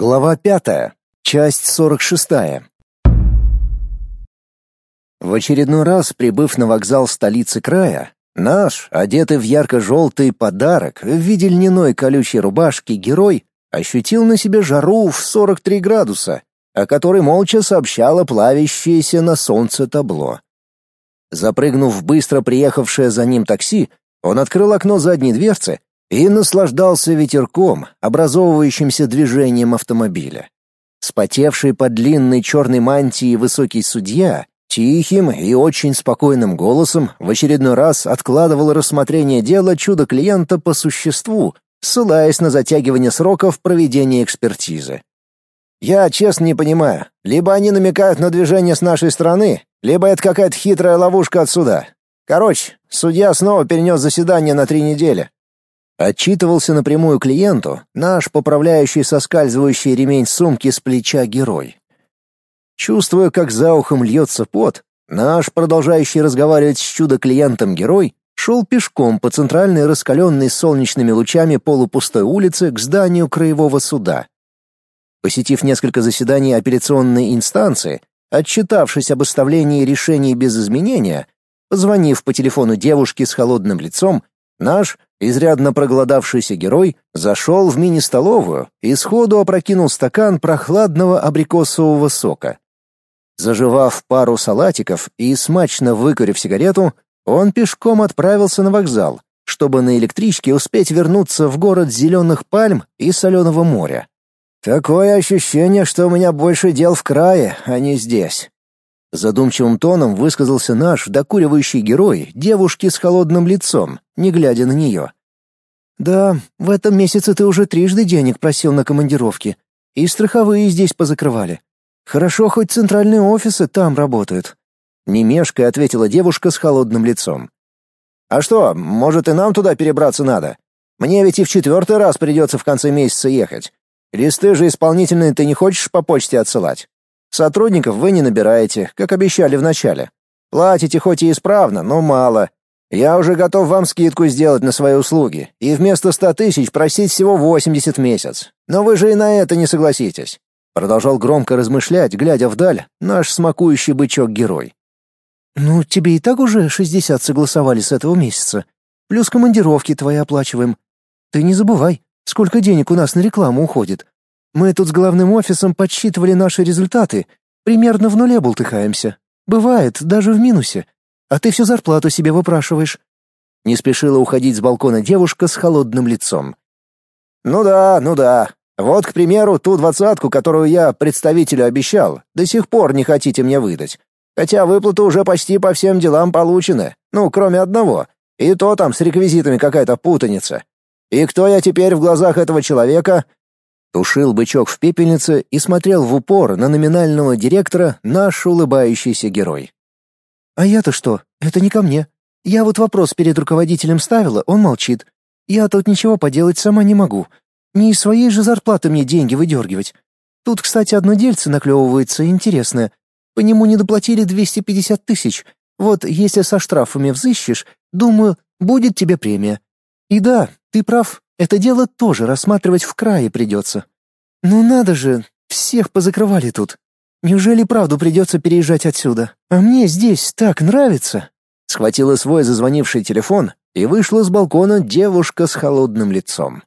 Глава пятая. Часть сорок шестая. В очередной раз, прибыв на вокзал столицы края, наш, одетый в ярко-желтый подарок в виде льняной колючей рубашки герой, ощутил на себе жару в 43 градуса, о которой молча сообщало плавящееся на солнце табло. Запрыгнув в быстро приехавшее за ним такси, он открыл окно задней дверцы и наслаждался ветерком, образовывающимся движением автомобиля. Спотевший под длинной черной мантией высокий судья тихим и очень спокойным голосом в очередной раз откладывал рассмотрение дела чудо-клиента по существу, ссылаясь на затягивание сроков проведения экспертизы. «Я честно не понимаю, либо они намекают на движение с нашей стороны, либо это какая-то хитрая ловушка от суда. Короче, судья снова перенес заседание на три недели. Отчитывался напрямую клиенту наш поправляющий соскальзывающий ремень сумки с плеча герой. Чувствуя, как за ухом льется пот, наш, продолжающий разговаривать с чудо-клиентом герой, шел пешком по центральной раскаленной солнечными лучами полупустой улице к зданию краевого суда. Посетив несколько заседаний апелляционной инстанции, отчитавшись об оставлении решений без изменения, позвонив по телефону девушке с холодным лицом, наш, Изрядно проголодавшийся герой зашел в мини-столовую и сходу опрокинул стакан прохладного абрикосового сока. Заживав пару салатиков и смачно выкурив сигарету, он пешком отправился на вокзал, чтобы на электричке успеть вернуться в город зеленых пальм и соленого моря. Такое ощущение, что у меня больше дел в крае, а не здесь. Задумчивым тоном высказался наш докуривающий герой девушки с холодным лицом, не глядя на нее. «Да, в этом месяце ты уже трижды денег просил на командировки, и страховые здесь позакрывали. Хорошо, хоть центральные офисы там работают». Не ответила девушка с холодным лицом. «А что, может и нам туда перебраться надо? Мне ведь и в четвертый раз придется в конце месяца ехать. Листы же исполнительные ты не хочешь по почте отсылать?» Сотрудников вы не набираете, как обещали в начале. Платите хоть и исправно, но мало. Я уже готов вам скидку сделать на свои услуги и вместо ста тысяч просить всего восемьдесят в месяц. Но вы же и на это не согласитесь. Продолжал громко размышлять, глядя вдаль, наш смакующий бычок-герой. «Ну, тебе и так уже шестьдесят согласовали с этого месяца. Плюс командировки твои оплачиваем. Ты не забывай, сколько денег у нас на рекламу уходит. Мы тут с главным офисом подсчитывали наши результаты. Примерно в нуле болтыхаемся. Бывает, даже в минусе. А ты всю зарплату себе выпрашиваешь. Не спешила уходить с балкона девушка с холодным лицом. Ну да, ну да. Вот, к примеру, ту двадцатку, которую я представителю обещал, до сих пор не хотите мне выдать. Хотя выплаты уже почти по всем делам получены. Ну, кроме одного. И то там с реквизитами какая-то путаница. И кто я теперь в глазах этого человека? Тушил бычок в пепельнице и смотрел в упор на номинального директора наш улыбающийся герой. «А я-то что? Это не ко мне. Я вот вопрос перед руководителем ставила, он молчит. Я тут ничего поделать сама не могу. Не из своей же зарплаты мне деньги выдергивать. Тут, кстати, одно дельце наклевывается интересное. По нему не доплатили 250 тысяч. Вот если со штрафами взыщешь, думаю, будет тебе премия. И да, ты прав, это дело тоже рассматривать в крае придется. Ну надо же, всех позакрывали тут. Неужели правду придется переезжать отсюда? А мне здесь так нравится. Схватила свой зазвонивший телефон и вышла с балкона девушка с холодным лицом.